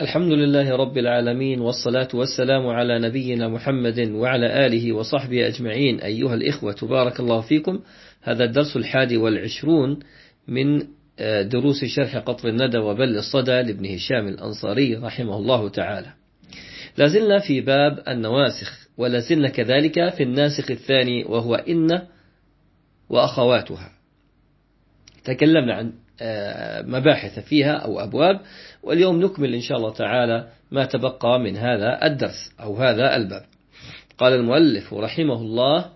الحمد لله رب العالمين والصلاة والسلام على نبينا محمد وعلى آله وصحبه أجمعين. أيها الإخوة بارك الله فيكم. هذا الدرس الحادي والعشرون من آه، دروس شرح قطر الندى وبل الصدى لابن هشام الأنصاري رحمه الله تعالى. لازلنا في باب النواسخ ولازلنا كذلك في الناسخ الثاني وهو إن وأخواتها. تكلمنا عن مباحث فيها أو أبواب واليوم نكمل إن شاء الله تعالى ما تبقى من هذا الدرس أو هذا الباب. قال المؤلف رحمه الله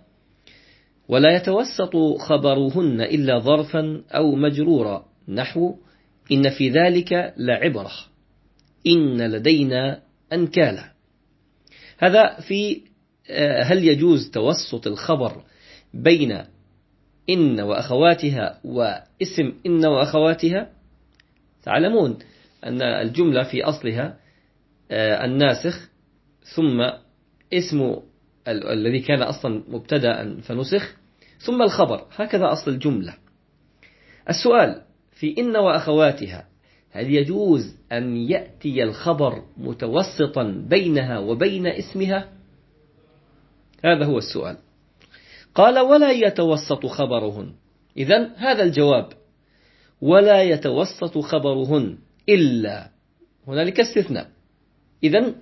ولا يتوسط خبرهن إلا ظرفا أو مجرورا. نحو إن في ذلك لعبرة. إن لدينا أنكالا. هذا في آه، هل يجوز توسط الخبر بين إن وأخواتها واسم إن وأخواتها تعلمون أن الجملة في أصلها آه، الناسخ ثم اسم الذي كان أصلا مبتدا فنسخ ثم الخبر. هكذا أصل الجملة. السؤال في إن وأخواتها هل يجوز أن يأتي الخبر متوسطا بينها وبين اسمها؟ هذا هو السؤال. قال ولا يتوسط خبرهن. إذا هذا الجواب. ولا يتوسط خبرهن إلا. هنالك استثناء. إذا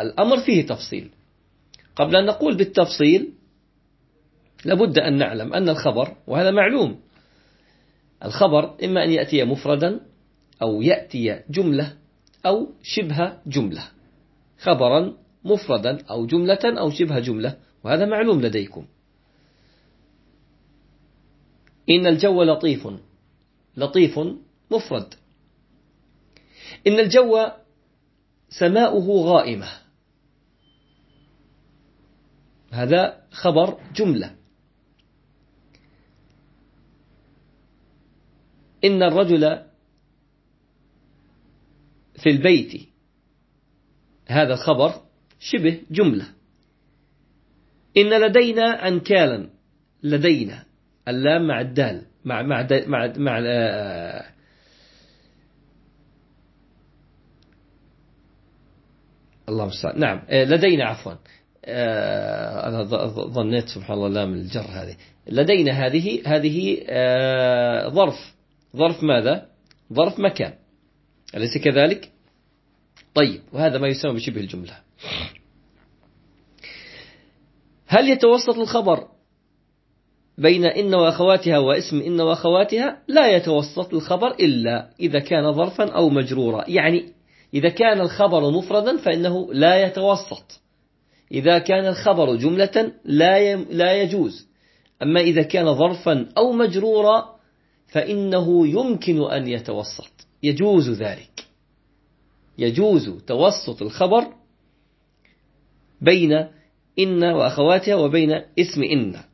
الأمر فيه تفصيل. قبل أن نقول بالتفصيل لابد أن نعلم أن الخبر وهذا معلوم الخبر إما أن يأتي مفردا أو يأتي جملة أو شبه جملة. خبرا مفردا أو جملة أو شبه جملة وهذا معلوم لديكم. إن الجو لطيف. لطيف مفرد. إن الجو سماؤه غائمة. هذا خبر جملة. إن الرجل في البيت. هذا الخبر شبه جملة. إن لدينا أنكالا. لدينا. اللام مع الدال مع مع مع مع آه، الله المستعان نعم آه، لدينا عفوا آه، أنا ظنيت سبحان الله لام الجر هذه. لدينا هذه هذه ظرف ظرف ماذا؟ ظرف مكان. أليس كذلك؟ طيب وهذا ما يسمى بشبه الجملة. هل يتوسط الخبر بين إن وأخواتها واسم إن وأخواتها لا يتوسط الخبر إلا إذا كان ظرفا أو مجرورا. يعني إذا كان الخبر مفردا فإنه لا يتوسط. إذا كان الخبر جملة لا لا يجوز. أما إذا كان ظرفا أو مجرورا فإنه يمكن أن يتوسط. يجوز ذلك. يجوز توسط الخبر بين إن وأخواتها وبين اسم إن.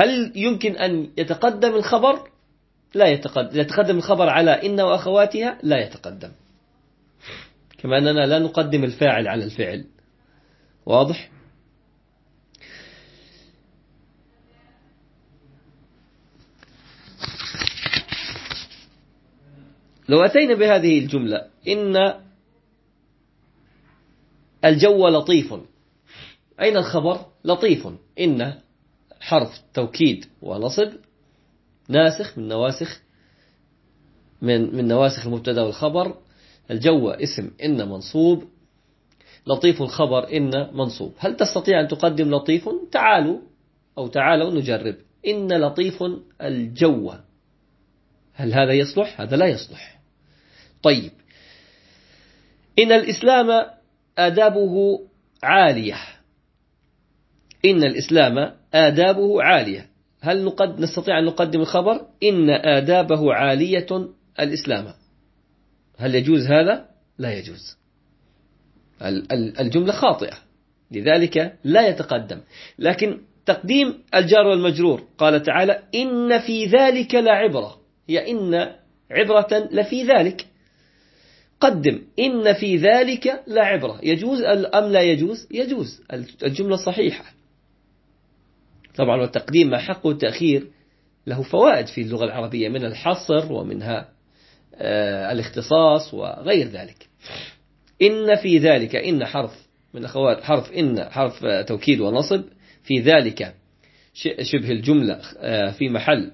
هل يمكن أن يتقدم الخبر؟ لا يتقدم يتقدم الخبر على إن وأخواتها لا يتقدم. كما أننا لا نقدم الفاعل على الفعل. واضح؟ لو أتينا بهذه الجملة إن الجو لطيف. أين الخبر؟ لطيف. إن حرف توكيد ونصب ناسخ من نواسخ من من نواسخ المبتدا والخبر. الجو اسم إن منصوب لطيف الخبر إن منصوب. هل تستطيع أن تقدم لطيف؟ تعالوا أو تعالوا نجرب. إن لطيف الجو. هل هذا يصلح؟ هذا لا يصلح. طيب. إن الإسلام آدابه عالية. إن الإسلام آدابه عالية. هل نقد نستطيع أن نقدم الخبر؟ إن آدابه عالية الإسلام. هل يجوز هذا؟ لا يجوز. الجملة خاطئة. لذلك لا يتقدم. لكن تقديم الجار والمجرور. قال تعالى إن في ذلك لعبرة. هي إن عبرة لفي ذلك. قدم إن في ذلك لعبرة. يجوز أم لا يجوز؟ يجوز. الجملة صحيحة. طبعا والتقديم مع حق والتأخير له فوائد في اللغة العربية من الحصر ومنها آه، الاختصاص وغير ذلك. إن في ذلك إن حرف من أخوات حرف إن حرف توكيد ونصب في ذلك شبه الجملة آه، في محل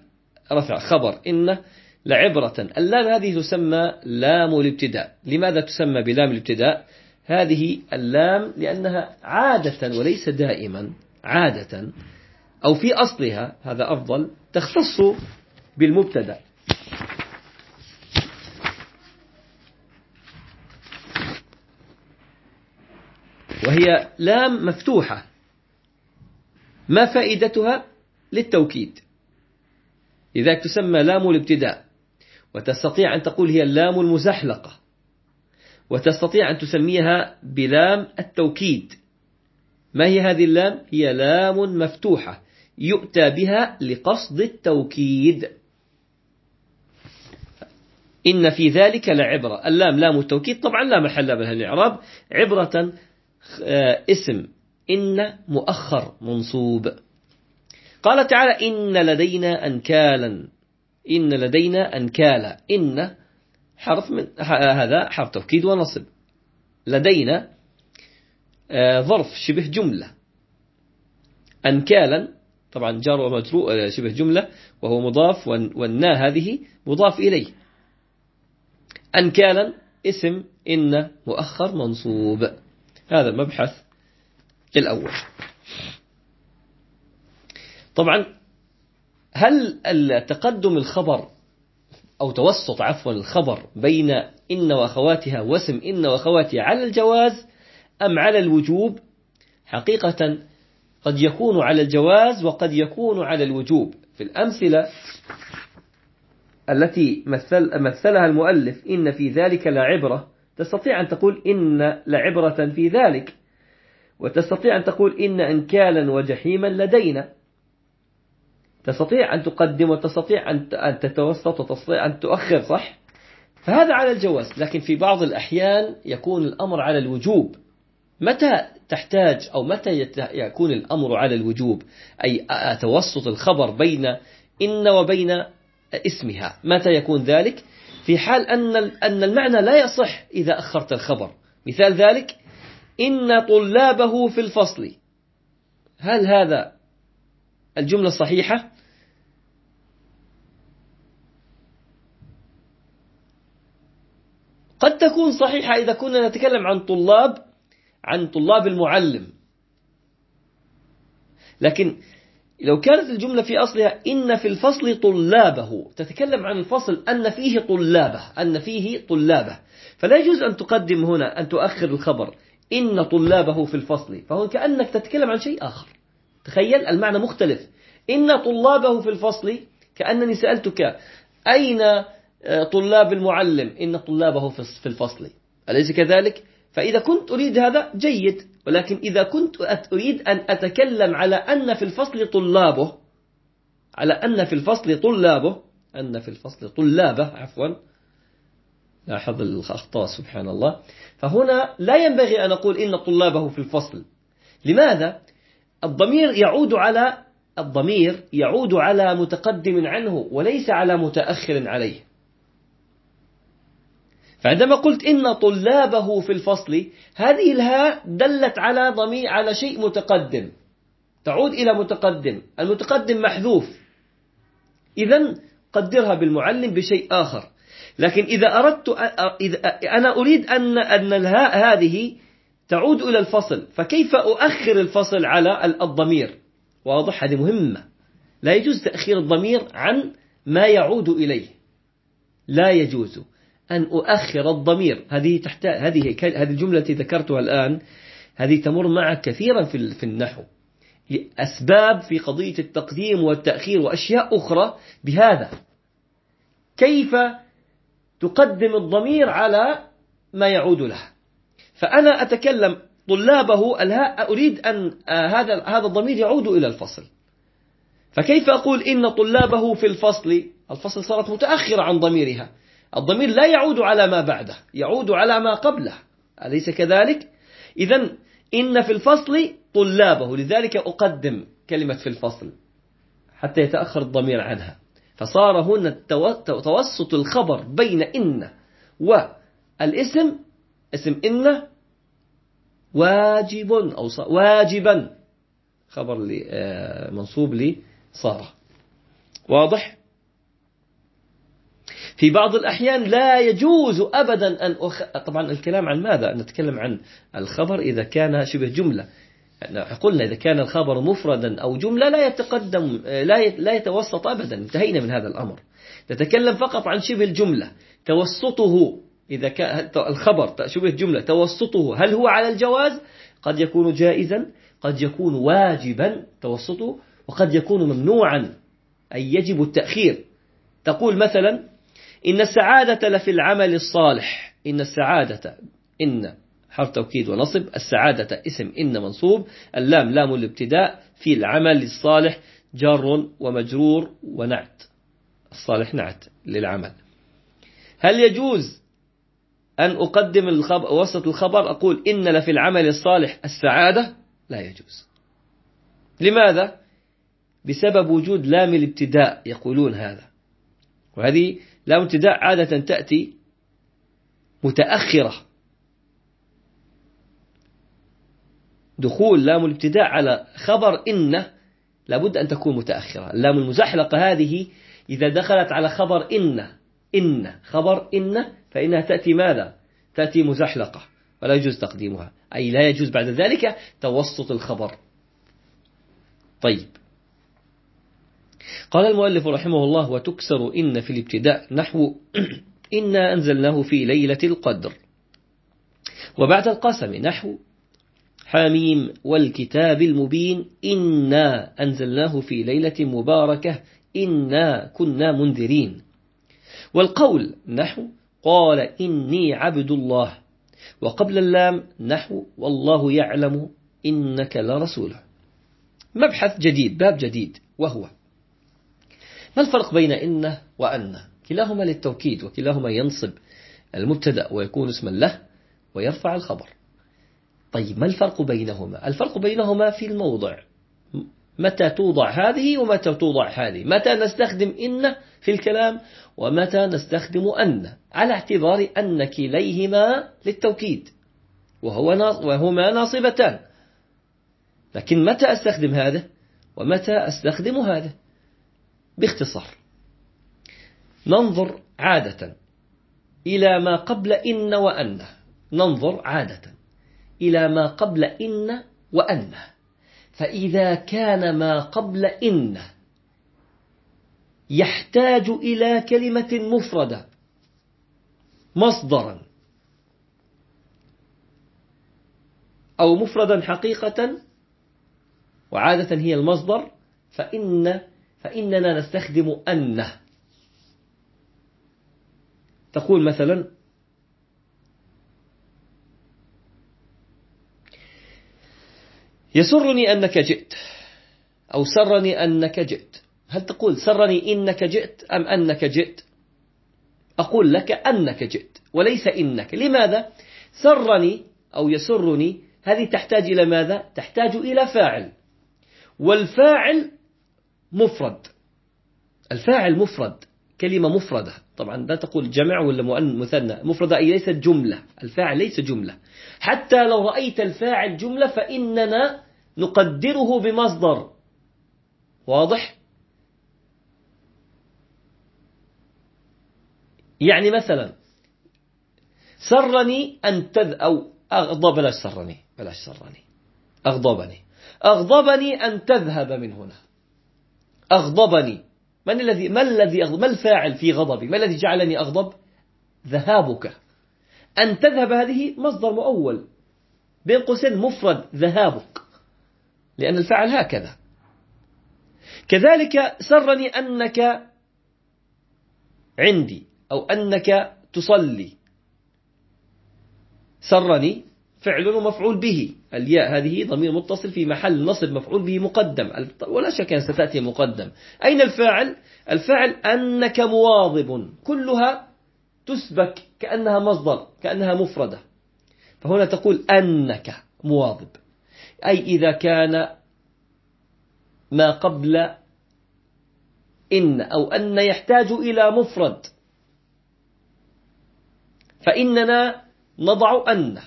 رفع خبر إن لعبرة اللام هذه تسمى لام الابتداء. لماذا تسمى بلام الابتداء؟ هذه اللام لأنها عادة وليس دائما عادة أو في أصلها هذا أفضل تختص بالمبتدأ. وهي لام مفتوحة. ما فائدتها؟ للتوكيد. لذلك تسمى لام الابتداء. وتستطيع أن تقول هي اللام المزحلقة. وتستطيع أن تسميها بلام التوكيد. ما هي هذه اللام؟ هي لام مفتوحة. يؤتى بها لقصد التوكيد. إن في ذلك لعبرة. اللام لام التوكيد. طبعا لا محل لها الإعراب عبرة آه، اسم. إن مؤخر منصوب. قال تعالى إن لدينا أنكالا. إن لدينا أنكالا. إن حرف من هذا حرف توكيد ونصب. لدينا آه، ظرف شبه جملة. أنكالا. طبعا جار ومجرور آه، شبه جملة وهو مضاف والنا هذه مضاف إليه. أنكالا اسم إن مؤخر منصوب. هذا المبحث الأول. طبعا هل التقدم الخبر أو توسط عفوا الخبر بين إن وأخواتها واسم إن وأخواتها على الجواز أم على الوجوب؟ حقيقة قد يكون على الجواز وقد يكون على الوجوب. في الأمثلة التي مثل مثلها المؤلف إن في ذلك لعبرة تستطيع أن تقول إن لعبرة في ذلك وتستطيع أن تقول إن أنكالا وجحيما لدينا. تستطيع أن تقدم وتستطيع أن تتوسط وتستطيع أن تؤخر صح؟ فهذا على الجواز لكن في بعض الأحيان يكون الأمر على الوجوب. متى تحتاج أو متى يكون الأمر على الوجوب؟ أي توسط الخبر بين إن وبين اسمها. متى يكون ذلك؟ في حال أن المعنى لا يصح إذا أخرت الخبر. مثال ذلك إن طلابه في الفصل. هل هذا الجملة صحيحة؟ قد تكون صحيحة إذا كنا نتكلم عن طلاب عن طلاب المعلم. لكن لو كانت الجملة في أصلها إن في الفصل طلابه تتكلم عن الفصل أن فيه طلابه أن فيه طلابه. فلا يجوز أن تقدم هنا أن تؤخر الخبر. إن طلابه في الفصل. فهو كأنك تتكلم عن شيء آخر. تخيل المعنى مختلف. إن طلابه في الفصل كأنني سألتك أين آه، طلاب المعلم؟ إن طلابه في الفصل. أليس كذلك؟ فإذا كنت أريد هذا جيد ولكن إذا كنت أريد أن أتكلم على أن في الفصل طلابه على أن في الفصل طلابه أن في الفصل طلابه عفوا لاحظ الأخطاء سبحان الله فهنا لا ينبغي أن أقول إن طلابه في الفصل. لماذا؟ الضمير يعود على الضمير يعود على متقدم عنه وليس على متأخر عليه. فعندما قلت إن طلابه في الفصل هذه الهاء دلت على ضمير على شيء متقدم. تعود إلى متقدم. المتقدم محذوف. إذا قدرها بالمعلم بشيء آخر. لكن إذا أردت أنا أريد أن أن الهاء هذه تعود إلى الفصل. فكيف أؤخر الفصل على الضمير؟ واضح هذه مهمة. لا يجوز تأخير الضمير عن ما يعود إليه. لا يجوز. أن أؤخر الضمير. هذه تحت هذه هذه الجملة التي ذكرتها الآن. هذه تمر معك كثيرا في في النحو. أسباب في قضية التقديم والتأخير وأشياء أخرى بهذا. كيف تقدم الضمير على ما يعود له؟ فأنا أتكلم طلابه أريد أن آه، هذا هذا الضمير يعود إلى الفصل. فكيف أقول إن طلابه في الفصل؟ الفصل صارت متأخرة عن ضميرها. الضمير لا يعود على ما بعده يعود على ما قبله. أليس كذلك؟ إذا إن في الفصل طلابه لذلك أقدم كلمة في الفصل حتى يتأخر الضمير عنها. فصار هنا توسط الخبر بين إن والاسم اسم إن واجب أو واجبا. خبر آه، منصوب لي صار واضح؟ في بعض الأحيان لا يجوز أبدا أن أخ... طبعا الكلام عن ماذا؟ نتكلم عن الخبر إذا كان شبه جملة. قلنا إذا كان الخبر مفردا أو جملة لا يتقدم لا لا يتوسط أبدا. انتهينا من هذا الأمر. نتكلم فقط عن شبه الجملة. توسطه إذا كان الخبر شبه جملة توسطه هل هو على الجواز؟ قد يكون جائزا قد يكون واجبا توسطه وقد يكون ممنوعا أي يجب التأخير. تقول مثلا إن السعادة لفي العمل الصالح. إن السعادة إن حرف توكيد ونصب. السعادة اسم إن منصوب. اللام لام الابتداء. في العمل الصالح جار ومجرور ونعت. الصالح نعت للعمل. هل يجوز أن أقدم الخبر وسط الخبر؟ أقول إن لفي العمل الصالح السعادة؟ لا يجوز. لماذا؟ بسبب وجود لام الابتداء. يقولون هذا. وهذه لام الابتداء عادة تأتي متأخرة. دخول لام الابتداء على خبر إن لابد أن تكون متأخرة. اللام المزحلقة هذه إذا دخلت على خبر إن إن خبر إن فإنها تأتي ماذا؟ تأتي مزحلقة ولا يجوز تقديمها. أي لا يجوز بعد ذلك توسط الخبر. طيب. قال المؤلف رحمه الله وتكسر إن في الابتداء نحو إنا أنزلناه في ليلة القدر. وبعد القسم نحو حاميم والكتاب المبين إنا أنزلناه في ليلة مباركة إنا كنا منذرين. والقول نحو قال إني عبد الله. وقبل اللام نحو والله يعلم إنك لرسوله. مبحث جديد باب جديد وهو ما الفرق بين إن وأن؟ كلاهما للتوكيد وكلاهما ينصب المبتدأ ويكون اسما له ويرفع الخبر. طيب ما الفرق بينهما؟ الفرق بينهما في الموضع. متى توضع هذه ومتى توضع هذه؟ متى نستخدم إن في الكلام ومتى نستخدم أن؟ على اعتبار أن كليهما للتوكيد. وهو وهما ناصبتان. لكن متى أستخدم هذا؟ ومتى أستخدم هذا؟ باختصار. ننظر عادة إلى ما قبل إن وأن. ننظر عادة إلى ما قبل إن وأن. فإذا كان ما قبل إن يحتاج إلى كلمة مفردة مصدرا أو مفردا حقيقة وعادة هي المصدر فإن فإننا نستخدم أن تقول مثلا يسرني أنك جئت أو سرني أنك جئت. هل تقول سرني إنك جئت أم أنك جئت؟ أقول لك أنك جئت وليس إنك. لماذا؟ سرني أو يسرني هذه تحتاج إلى ماذا؟ تحتاج إلى فاعل. والفاعل مفرد. الفاعل مفرد كلمة مفردة. طبعا لا تقول جمع ولا مثنى. مفردة أي ليست جملة. الفاعل ليس جملة. حتى لو رأيت الفاعل جملة فإننا نقدره بمصدر. واضح؟ يعني مثلا سرني أن تذ أو أغضب بلاش سرني بلاش سرني. أغضبني. أغضبني أن تذهب من هنا. أغضبني. من الذي ما الذي ما الفاعل في غضبي؟ ما الذي جعلني أغضب؟ ذهابك. أن تذهب هذه مصدر مؤول. بين قوسين مفرد ذهابك. لأن الفعل هكذا. كذلك سرني أنك عندي أو أنك تصلي. سرني فعل ومفعول به. الياء هذه ضمير متصل في محل نصب مفعول به مقدم. ولا شك أن ستأتي مقدم. أين الفاعل؟ الفاعل أنك مواظب. كلها تسبك كأنها مصدر كأنها مفردة. فهنا تقول أنك مواظب. أي إذا كان ما قبل إن أو أن يحتاج إلى مفرد. فإننا نضع أن.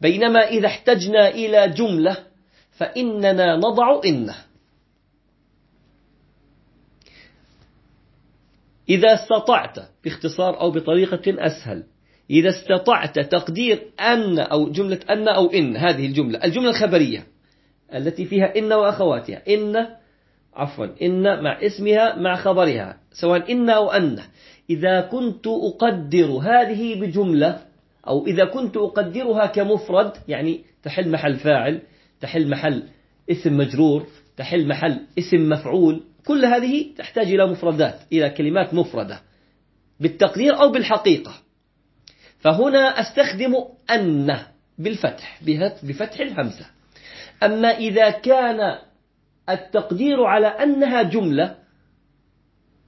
بينما إذا احتجنا إلى جملة فإننا نضع إن إذا استطعت باختصار أو بطريقة أسهل إذا استطعت تقدير أن أو جملة أن أو إن هذه الجملة الجملة الخبرية التي فيها إن وأخواتها إن عفوا إن مع اسمها مع خبرها سواء إن أو أن. إذا كنت أقدر هذه بجملة أو إذا كنت أقدرها كمفرد يعني تحل محل فاعل تحل محل اسم مجرور تحل محل اسم مفعول كل هذه تحتاج إلى مفردات إلى كلمات مفردة بالتقدير أو بالحقيقة. فهنا أستخدم أن بالفتح بفتح الهمزة. أما إذا كان التقدير على أنها جملة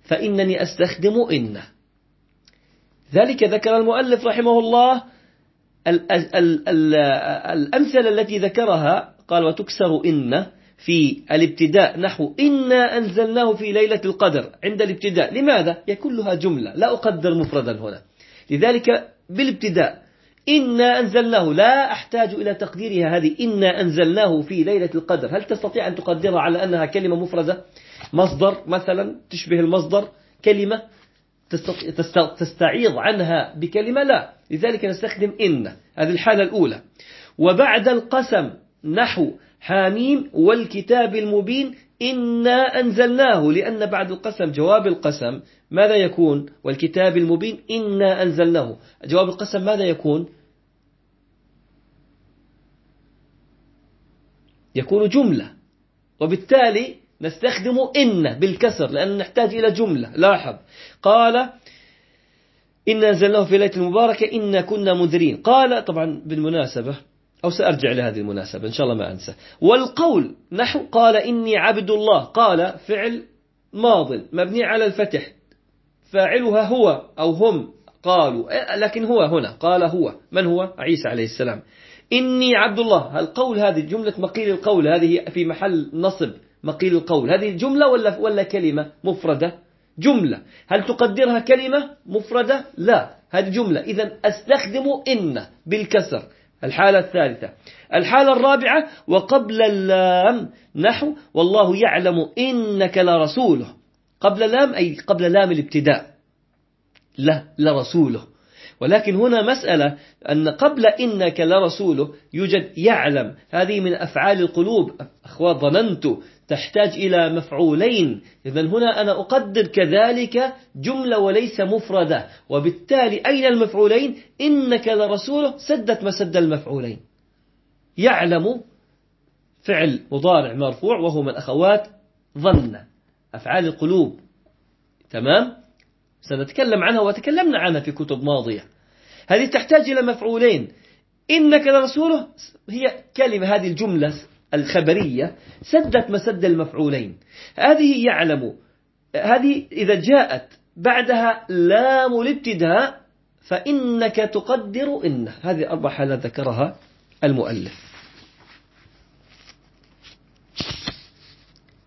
فإنني أستخدم إن. ذلك ذكر المؤلف رحمه الله الأمثلة التي ذكرها قال وتكسر إن في الابتداء نحو إنا أنزلناه في ليلة القدر عند الابتداء. لماذا؟ هي كلها جملة لا أقدر مفردا هنا. لذلك بالابتداء إنا أنزلناه لا أحتاج إلى تقديرها هذه إنا أنزلناه في ليلة القدر. هل تستطيع أن تقدرها على أنها كلمة مفردة؟ مصدر مثلا تشبه المصدر كلمة تستعيض عنها بكلمة لا. لذلك نستخدم إن هذه الحالة الأولى. وبعد القسم نحو حاميم والكتاب المبين إنا أنزلناه. لأن بعد القسم جواب القسم ماذا يكون؟ والكتاب المبين إنا أنزلناه. جواب القسم ماذا يكون؟ يكون جملة. وبالتالي نستخدم إن بالكسر لأن نحتاج إلى جملة. لاحظ. قال إنا أنزلناه في ليلة المباركة إنا كنا منذرين قال طبعا بالمناسبة أو سأرجع لهذه المناسبة إن شاء الله ما أنسى. والقول نحو قال إني عبد الله قال فعل ماض مبني على الفتح. فاعلها هو أو هم قالوا لكن هو هنا قال هو. من هو؟ عيسى عليه السلام. إني عبد الله. القول هذه جملة مقيل القول هذه في محل نصب. مقيل القول. هذه جملة ولا ولا كلمة مفردة؟ جملة. هل تقدرها كلمة مفردة؟ لا. هذه جملة. إذا أستخدم إن بالكسر. الحالة الثالثة. الحالة الرابعة وقبل اللام نحو والله يعلم إنك لرسوله. قبل لام أي قبل لام الابتداء. لا لرسوله. ولكن هنا مسألة أن قبل إنك لرسوله يوجد يعلم. هذه من أفعال القلوب. أخوات ظننت تحتاج إلى مفعولين. إذا هنا أنا أقدر كذلك جملة وليس مفردة. وبالتالي أين المفعولين؟ إنك لرسوله سدت مسد المفعولين. يعلم فعل مضارع مرفوع وهو من أخوات ظن. أفعال القلوب. تمام؟ سنتكلم عنها وتكلمنا عنها في كتب ماضية. هذه تحتاج إلى مفعولين. إنك لرسوله هي كلمة هذه الجملة الخبرية سدت مسد المفعولين. هذه يعلم. هذه إذا جاءت بعدها لام الابتداء فإنك تقدر إن هذه أربع حالات ذكرها المؤلف.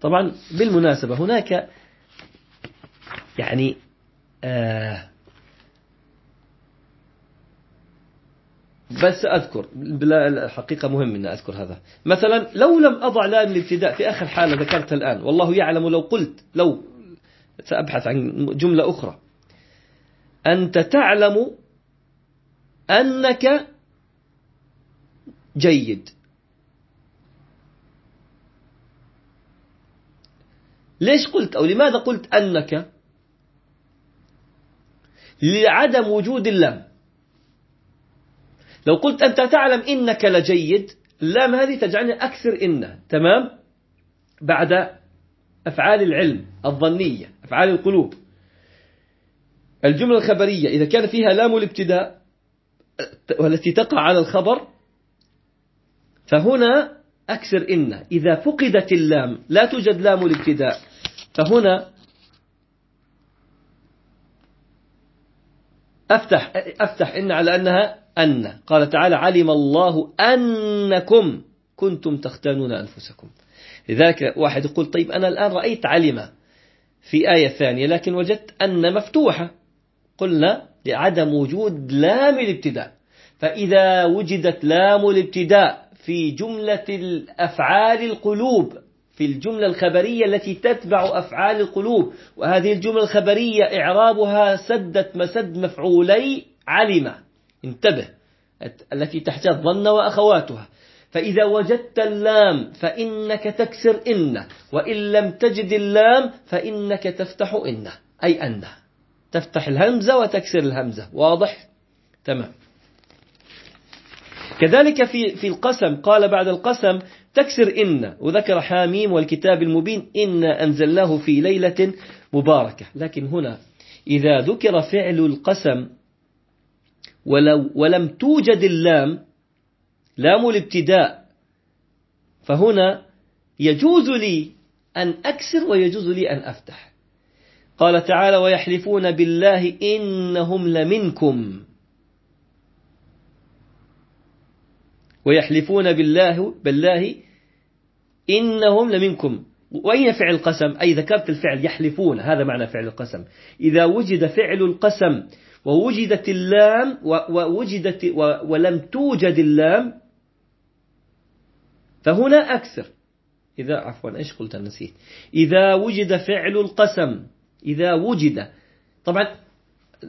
طبعا بالمناسبة هناك يعني آه بس أذكر الحقيقة مهم أن أذكر هذا. مثلا لو لم أضع لام الابتداء في آخر حالة ذكرتها الآن والله يعلم لو قلت لو سأبحث عن جملة أخرى. أنت تعلم أنك جيد. ليش قلت أو لماذا قلت أنك لعدم وجود اللام؟ لو قلت أنت تعلم إنك لجيد اللام هذه تجعلني أكثر إن تمام؟ بعد أفعال العلم الظنية أفعال القلوب. الجملة الخبرية إذا كان فيها لام الابتداء والتي تقع على الخبر فهنا أكثر إن إذا فقدت اللام لا توجد لام الابتداء فهنا أفتح أفتح إن على أنها أن قال تعالى علم الله أنكم كنتم تختانون أنفسكم. لذلك واحد يقول طيب أنا الآن رأيت علم في آية ثانية لكن وجدت أن مفتوحة. قلنا لعدم وجود لام الابتداء. فإذا وجدت لام الابتداء في جملة الأفعال القلوب في الجملة الخبرية التي تتبع أفعال القلوب وهذه الجملة الخبرية إعرابها سدت مسد مفعولي علم. انتبه التي تحتاج ظن وأخواتها. فإذا وجدت اللام فإنك تكسر إن وإن لم تجد اللام فإنك تفتح إن أي أن. تفتح الهمزة وتكسر الهمزة. واضح؟ تمام. كذلك في في القسم قال بعد القسم تكسر إن وذكر حاميم والكتاب المبين إن أنزلناه في ليلة مباركة. لكن هنا إذا ذكر فعل القسم ولو ولم توجد اللام لام الابتداء فهنا يجوز لي أن أكسر ويجوز لي أن أفتح. قال تعالى ويحلفون بالله إنهم لمنكم. ويحلفون بالله بالله إنهم لمنكم. وأين فعل القسم؟ أي ذكرت الفعل يحلفون هذا معنى فعل القسم. إذا وجد فعل القسم ووجدت اللام ووجدت ولم توجد اللام فهنا أكثر. إذا عفوا إيش قلت؟ نسيت. إذا وجد فعل القسم إذا وجد. طبعا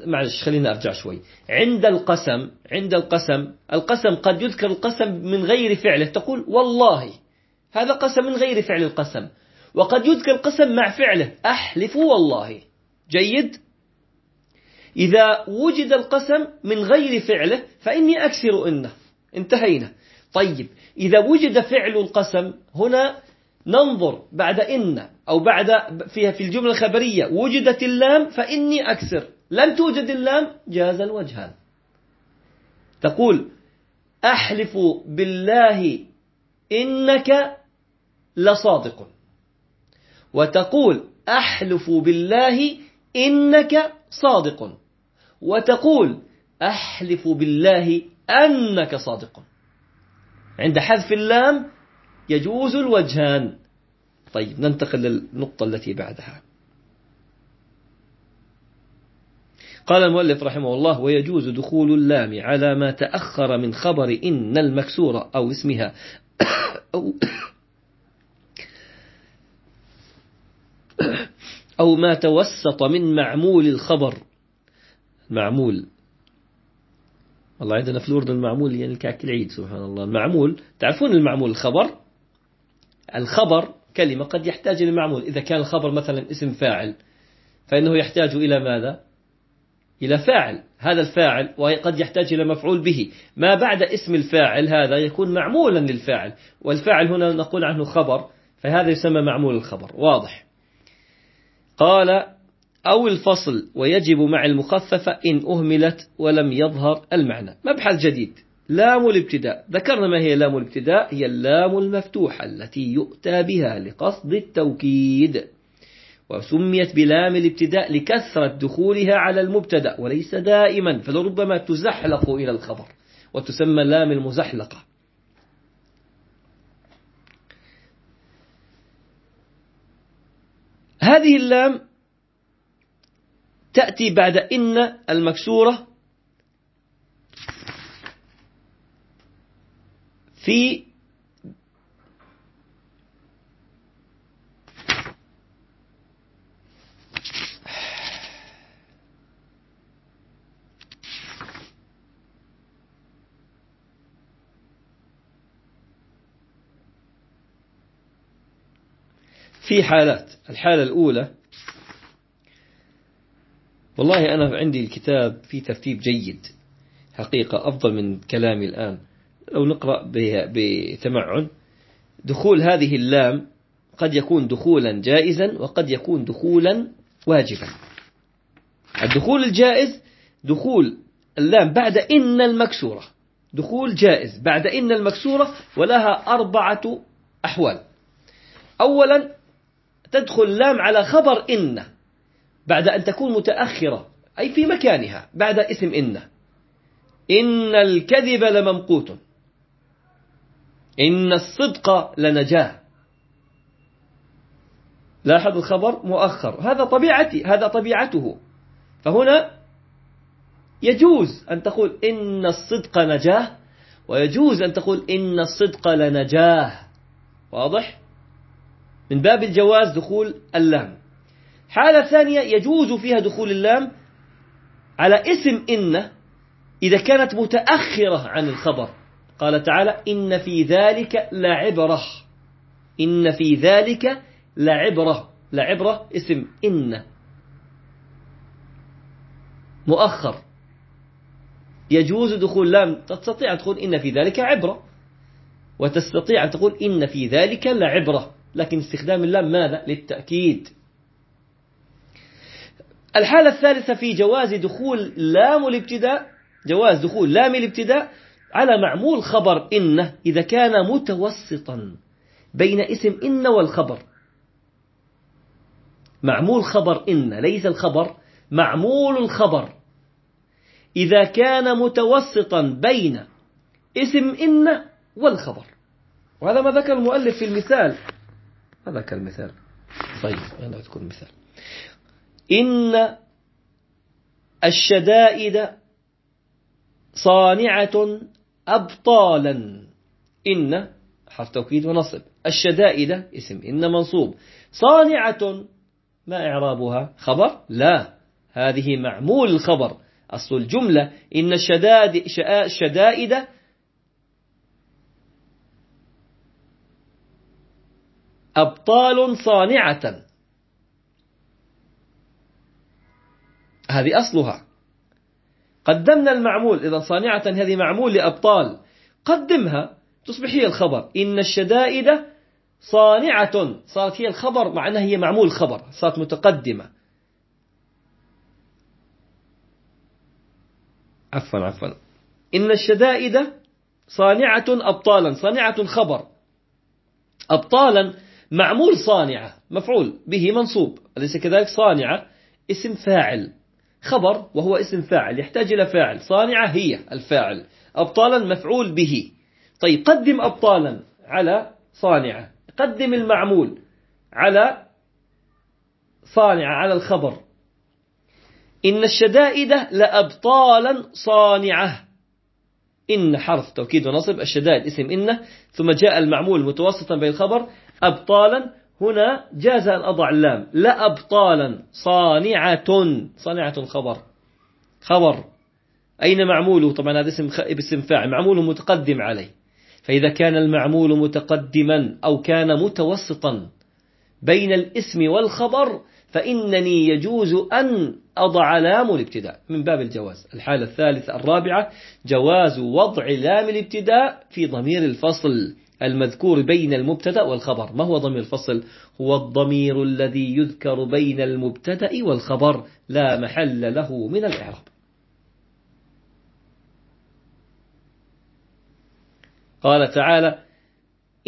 معلش خلينا أرجع شوي. عند القسم عند القسم القسم قد يذكر القسم من غير فعله. تقول والله هذا قسم من غير فعل القسم. وقد يذكر القسم مع فعله. أحلف والله. جيد؟ إذا وجد القسم من غير فعله فإني أكسر إنه. انتهينا. طيب إذا وجد فعل القسم هنا ننظر بعد إن أو بعد فيها في الجملة الخبرية وجدت اللام فإني أكسر. لم توجد اللام جاز الوجهان تقول أحلف بالله إنك لصادق. وتقول أحلف بالله إنك صادق. وتقول أحلف بالله أنك صادق. عند حذف اللام يجوز الوجهان. طيب ننتقل للنقطة التي بعدها. قال المؤلف رحمه الله ويجوز دخول اللام على ما تأخر من خبر إن المكسورة أو اسمها. أو أو ما توسط من معمول الخبر. معمول. والله عندنا في الأردن المعمول يعني كعك العيد سبحان الله. المعمول تعرفون المعمول الخبر؟ الخبر كلمة قد يحتاج إلى معمول. إذا كان الخبر مثلا اسم فاعل فإنه يحتاج إلى ماذا؟ إلى فاعل. هذا الفاعل وقد يحتاج إلى مفعول به. ما بعد اسم الفاعل هذا يكون معمولا للفاعل. والفاعل هنا نقول عنه خبر فهذا يسمى معمول الخبر. واضح. قال أو الفصل ويجب مع المخففة إن أهملت ولم يظهر المعنى. مبحث جديد. لام الابتداء. ذكرنا ما هي لام الابتداء. هي اللام المفتوحة التي يؤتى بها لقصد التوكيد. وسميت بلام الابتداء لكثرة دخولها على المبتدأ وليس دائما فلربما تزحلق إلى الخبر. وتسمى لام المزحلقة. هذه اللام تأتي بعد إن المكسورة في في حالات. الحالة الأولى والله أنا عندي الكتاب في ترتيب جيد حقيقة أفضل من كلامي الآن. لو نقرأ بتمعن دخول هذه اللام قد يكون دخولا جائزا وقد يكون دخولا واجبا. الدخول الجائز دخول اللام بعد إن المكسورة. دخول جائز بعد إن المكسورة ولها أربعة أحوال. أولا تدخل لام على خبر إن. بعد أن تكون متأخرة أي في مكانها بعد اسم إن إن الكذب لممقوت. إن الصدق لنجاة. لاحظ الخبر؟ مؤخر. هذا طبيعتي هذا طبيعته. فهنا يجوز أن تقول إن الصدق نجاة ويجوز أن تقول إن الصدق لنجاة. واضح؟ من باب الجواز دخول اللام. حالة ثانية يجوز فيها دخول اللام على اسم إن إذا كانت متأخرة عن الخبر. قال تعالى إن في ذلك لعبرة. إن في ذلك لعبرة. لعبرة اسم إن. مؤخر. يجوز دخول لام. تستطيع أن تقول إن في ذلك عبرة. وتستطيع أن تقول إن في ذلك لعبرة. لكن استخدام اللام ماذا؟ للتأكيد. الحالة الثالثة في جواز دخول لام الابتداء جواز دخول لام الابتداء على معمول خبر إن إذا كان متوسطا بين اسم إن والخبر. معمول خبر إن ليس الخبر معمول الخبر. إذا كان متوسطا بين اسم إن والخبر. وهذا ما ذكر المؤلف في المثال. ما ذكر المثال؟ طيب أنا أذكر المثال. إن الشدائد صانعة أبطالا. إن حرف توكيد ونصب. الشدائد اسم. إن منصوب. صانعة ما إعرابها؟ خبر؟ لا. هذه معمول الخبر أصل الجملة. إن الشدائد أبطال صانعة. هذه أصلها. قدمنا المعمول إذا صانعة هذه معمول لأبطال قدمها تصبح هي الخبر. إن الشدائد صانعة صارت هي الخبر مع أنها هي معمول خبر صارت متقدمة. عفوا عفوا. إن الشدائد صانعة أبطالا صانعة خبر. أبطالا معمول صانعة مفعول به منصوب أليس كذلك؟ صانعة اسم فاعل. خبر وهو اسم فاعل يحتاج إلى فاعل. صانعة هي الفاعل. أبطالا مفعول به. طيب قدم أبطالا على صانعة. قدم المعمول على صانعة على الخبر. إن الشدائد لأبطالا صانعة. إن حرف توكيد ونصب الشدائد اسم إن. ثم جاء المعمول متوسطا بين الخبر أبطالا هنا جاز أن أضع اللام. لا أبطالا. صانعة. صانعة خبر خبر. أين معموله طبعا هذا اسم اسم فاعل. معموله متقدم عليه. فإذا كان المعمول متقدما أو كان متوسطا بين الاسم والخبر فإنني يجوز أن أضع لام الابتداء. من باب الجواز. الحالة الثالثة الرابعة جواز وضع لام الابتداء في ضمير الفصل. المذكور بين المبتدأ والخبر. ما هو ضمير الفصل؟ هو الضمير الذي يذكر بين المبتدأ والخبر. لا محل له من الإعراب. قال تعالى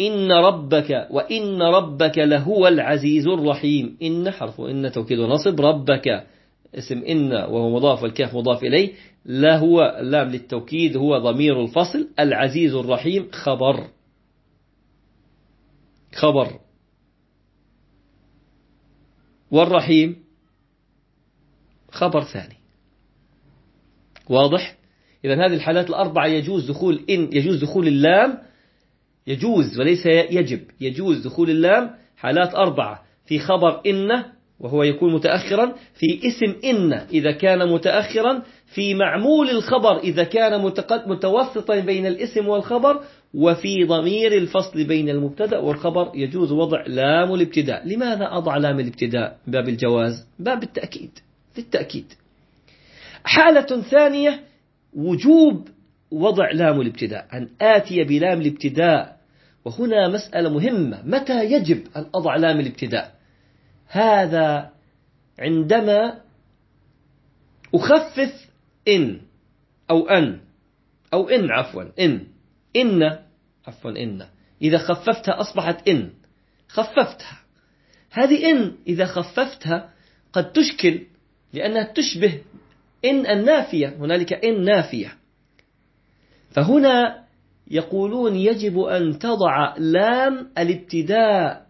إن ربك وإن ربك لهو العزيز الرحيم. إن حرف إن توكيد نصب ربك اسم إن وهو مضاف والكاف مضاف إليه. لهو اللام للتوكيد هو ضمير الفصل. العزيز الرحيم خبر. خبر. والرحيم خبر ثاني. واضح؟ إذا هذه الحالات الأربعة يجوز دخول إن يجوز دخول اللام. يجوز وليس يجب يجوز دخول اللام. حالات أربعة في خبر إن وهو يكون متأخرا في اسم إن إذا كان متأخرا في معمول الخبر إذا كان متوسطا بين الاسم والخبر وفي ضمير الفصل بين المبتدأ والخبر يجوز وضع لام الابتداء. لماذا أضع لام الابتداء؟ باب الجواز باب التأكيد للتأكيد. حالة ثانية وجوب وضع لام الابتداء أن آتي بلام الابتداء. وهنا مسألة مهمة متى يجب أن أضع لام الابتداء؟ هذا عندما أخفف إن أو أن أو إن عفوا إن. إن عفوا إن. إذا خففتها أصبحت إن. خففتها. هذه إن إذا خففتها قد تشكل لأنها تشبه إن النافية هنالك إن نافية. فهنا يقولون يجب أن تضع لام الابتداء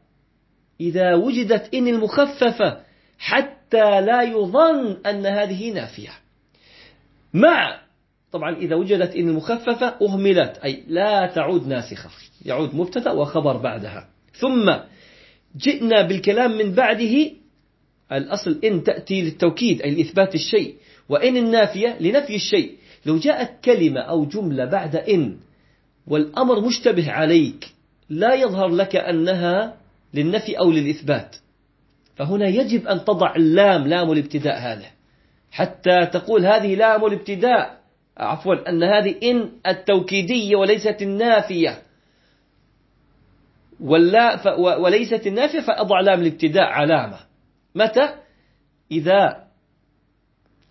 إذا وجدت إن المخففة حتى لا يظن أن هذه نافية. مع طبعا إذا وجدت إن المخففة أهملت أي لا تعود ناسخة يعود مبتدأ وخبر بعدها. ثم جئنا بالكلام من بعده الأصل إن تأتي للتوكيد أي لإثبات الشيء وإن النافية لنفي الشيء. لو جاءت كلمة أو جملة بعد إن والأمر مشتبه عليك لا يظهر لك أنها للنفي أو للإثبات. فهنا يجب أن تضع اللام لام الابتداء هذا حتى تقول هذه لام الابتداء. عفوا أن هذه إن التوكيدية وليست النافية. ولا وليست النافية فأضع لام الابتداء علامة. متى؟ إذا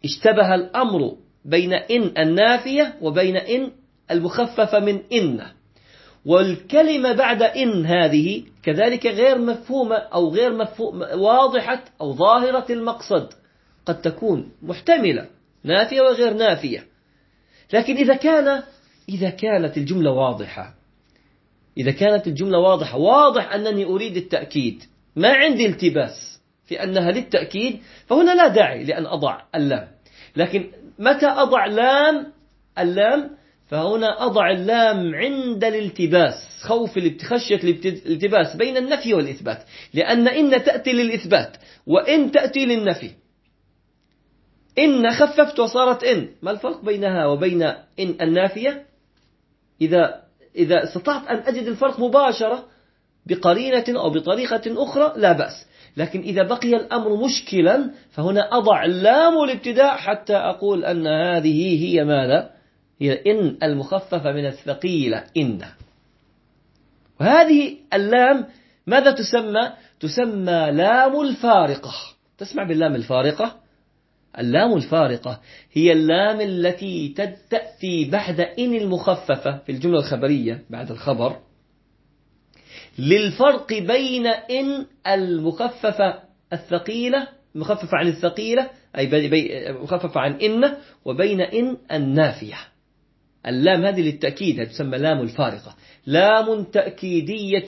اشتبه الأمر بين إن النافية وبين إن المخففة من إن والكلمة بعد إن هذه كذلك غير مفهومة أو غير مفهوم واضحة أو ظاهرة المقصد. قد تكون محتملة نافية وغير نافية. لكن إذا كان إذا كانت الجملة واضحة إذا كانت الجملة واضحة واضح أنني أريد التأكيد. ما عندي التباس في أنها للتأكيد فهنا لا داعي لأن أضع اللام. لكن متى أضع لام اللام فهنا أضع اللام عند الالتباس خوف خشية الالتباس بين النفي والإثبات. لأن إن تأتي للإثبات وإن تأتي للنفي إن خففت وصارت إن. ما الفرق بينها وبين إن النافية؟ إذا إذا استطعت أن أجد الفرق مباشرة بقرينة أو بطريقة أخرى لا بأس. لكن إذا بقي الأمر مشكلا فهنا أضع اللام الابتداء حتى أقول أن هذه هي ماذا؟ هي إن المخففة من الثقيلة إن. وهذه اللام ماذا تسمى؟ تسمى لام الفارقة. تسمع باللام الفارقة؟ اللام الفارقة هي اللام التي تأتي بعد إن المخففة في الجملة الخبرية بعد الخبر للفرق بين إن المخففة الثقيلة مخففة عن الثقيلة أي مخففة عن إن وبين إن النافية. اللام هذه للتأكيد تسمى لام الفارقة. لام تأكيدية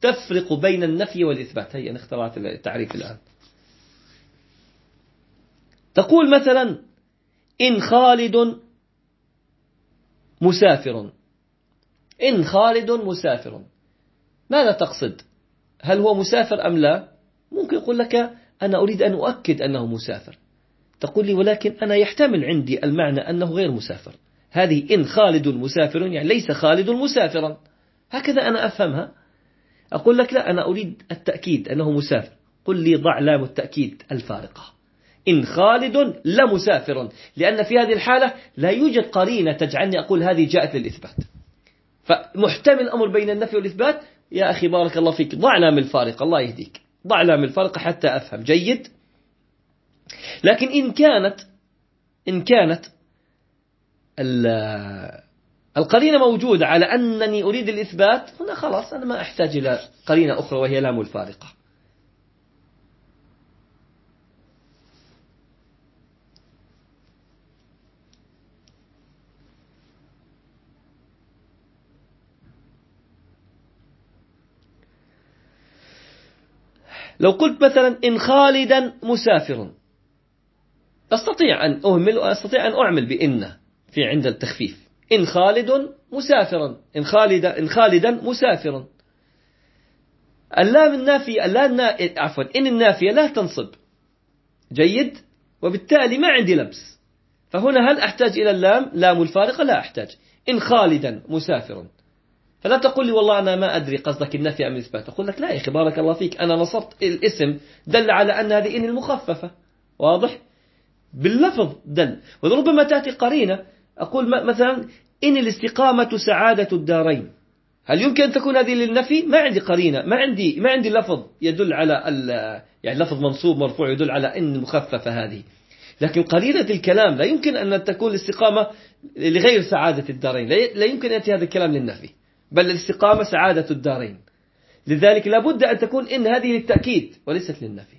تفرق بين النفي والإثبات. هي أنا اخترعت التعريف الآن. تقول مثلا إن خالد مسافر. إن خالد مسافر. ماذا تقصد؟ هل هو مسافر أم لا؟ ممكن يقول لك أنا أريد أن أؤكد أنه مسافر. تقول لي ولكن أنا يحتمل عندي المعنى أنه غير مسافر. هذه إن خالد مسافر يعني ليس خالد مسافرا. هكذا أنا أفهمها. أقول لك لا أنا أريد التأكيد أنه مسافر. قل لي ضع لام التأكيد الفارقة. إن خالد لمسافر. لأن في هذه الحالة لا يوجد قرينة تجعلني أقول هذه جاءت للإثبات. فمحتمل الأمر بين النفي والإثبات. يا أخي بارك الله فيك ضع لام الفارقة الله يهديك. ضع لام الفارقة حتى أفهم. جيد. لكن إن كانت إن كانت القرينة موجودة على أنني أريد الإثبات هنا خلاص أنا ما أحتاج إلى قرينة أخرى وهي لام الفارقة. لو قلت مثلا إن خالدا مسافر أستطيع أن أهمل وأستطيع أن أعمل بإنه في عند التخفيف. إن خالد مسافرا إن خالدا إن خالدا مسافرا اللام النافية اللام عفوا إن النافية لا تنصب. جيد؟ وبالتالي ما عندي لبس. فهنا هل أحتاج إلى اللام؟ لام الفارقة لا أحتاج. إن خالدا مسافرا فلا تقول لي والله أنا ما أدري قصدك النفي أم الإثبات أقول لك لا يا أخي بارك الله فيك أنا نصبت الاسم دل على أن هذه إن المخففة. واضح؟ باللفظ دل. وربما تأتي قرينة أقول مثلا إن الاستقامة سعادة الدارين. هل يمكن أن تكون هذه للنفي؟ ما عندي قرينة ما عندي ما عندي لفظ يدل على يعني لفظ منصوب مرفوع يدل على إن مخففة هذه. لكن قرينة الكلام لا يمكن أن تكون الاستقامة لغير سعادة الدارين. لا يمكن أن يأتي هذا الكلام للنفي. بل الاستقامة سعادة الدارين. لذلك لابد أن تكون إن هذه للتأكيد وليست للنفي.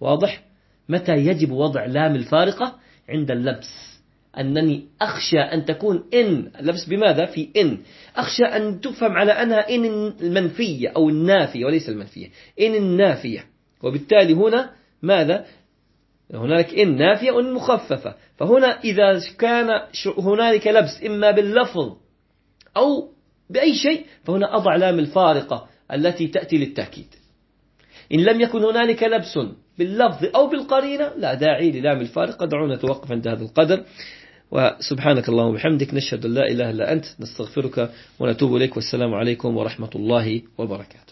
واضح؟ متى يجب وضع لام الفارقة عند اللبس؟ أنني أخشى أن تكون إن لبس بماذا؟ في إن. أخشى أن تفهم على أنها إن المنفية أو النافية وليس المنفية. إن النافية. وبالتالي هنا ماذا؟ هنالك إن نافية وإن مخففة. فهنا إذا كان هنالك لبس إما باللفظ أو بأي شيء فهنا أضع لام الفارقة التي تأتي للتأكيد. إن لم يكن هنالك لبس باللفظ أو بالقرينة لا داعي للام الفارقة. دعونا نتوقف عند هذا القدر. وسبحانك اللهم وبحمدك نشهد أن لا إله إلا أنت نستغفرك ونتوب إليك. والسلام عليكم ورحمة الله وبركاته.